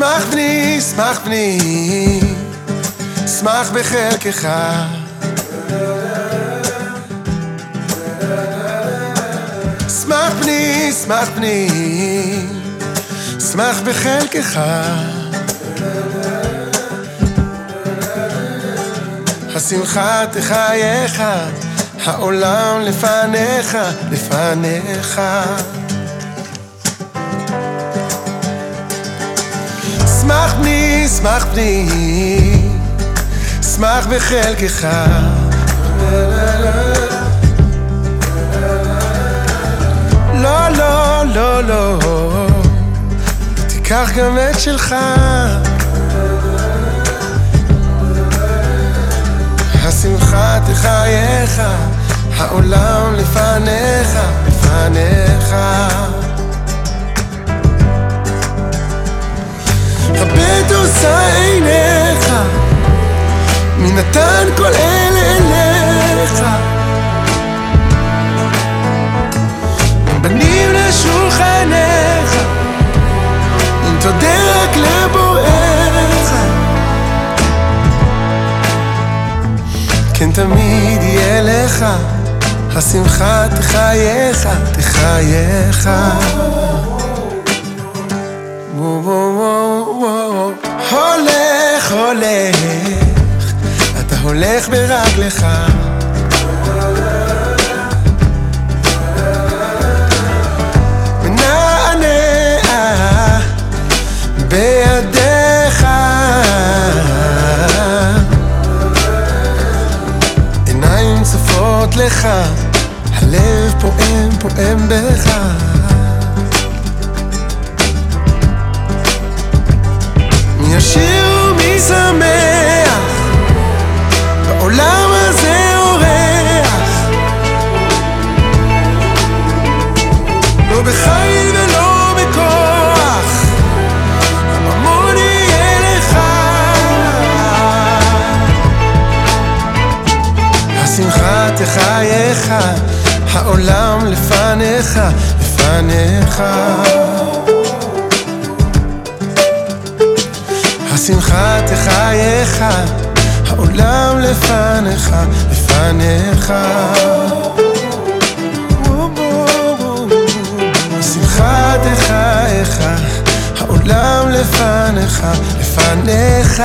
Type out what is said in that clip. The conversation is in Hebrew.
שמח בני, שמח בני, שמח בחלקך. שמח בני, שמח בני, שמח בחלקך. השמחה תחייך, העולם לפניך, לפניך. שמח בני, שמח בחלקך. לא, לא, לא, לא, תיקח גם את שלך. השמחה תחייך, העולם לפניך. כל אלה אליך? בנים לשולחניך, אם תודה רק לבוראך. כן תמיד יהיה לך, השמחה תחייך, תחייך. וואו, וואו, וואו. הולך, הולך, הולך ברגלך. ונענע בידיך. עיניים צופות לך, הלב פועם, פועם בך. ישיר תחייך, העולם לפניך, לפניך. השמחה תחייך, העולם לפניך, לפניך. השמחה תחייך, העולם לפניך, לפניך.